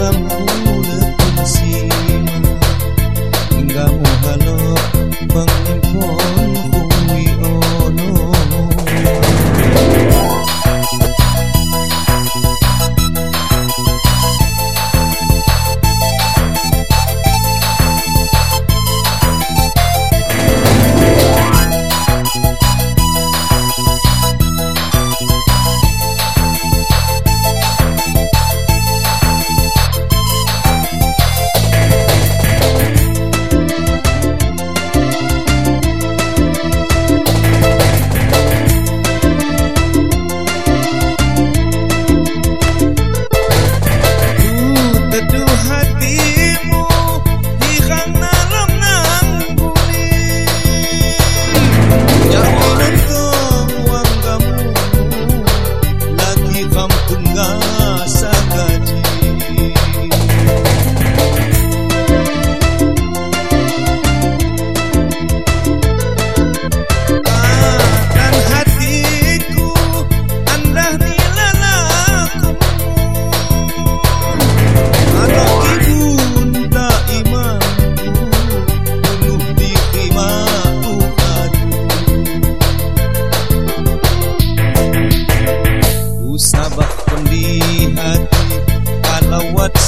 aklım こん。